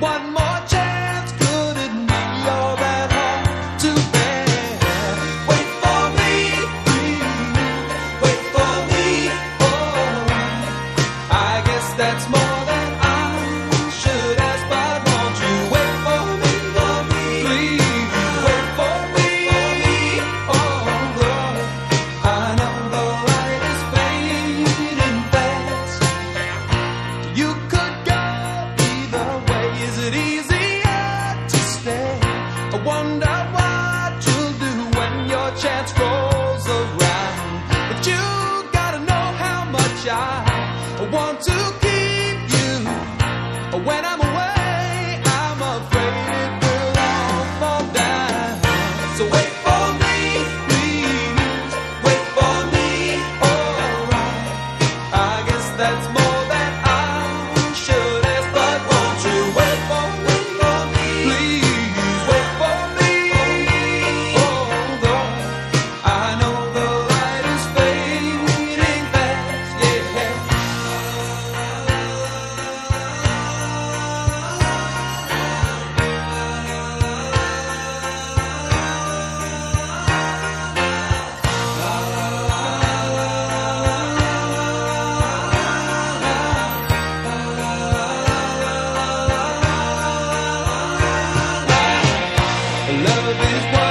one more love is what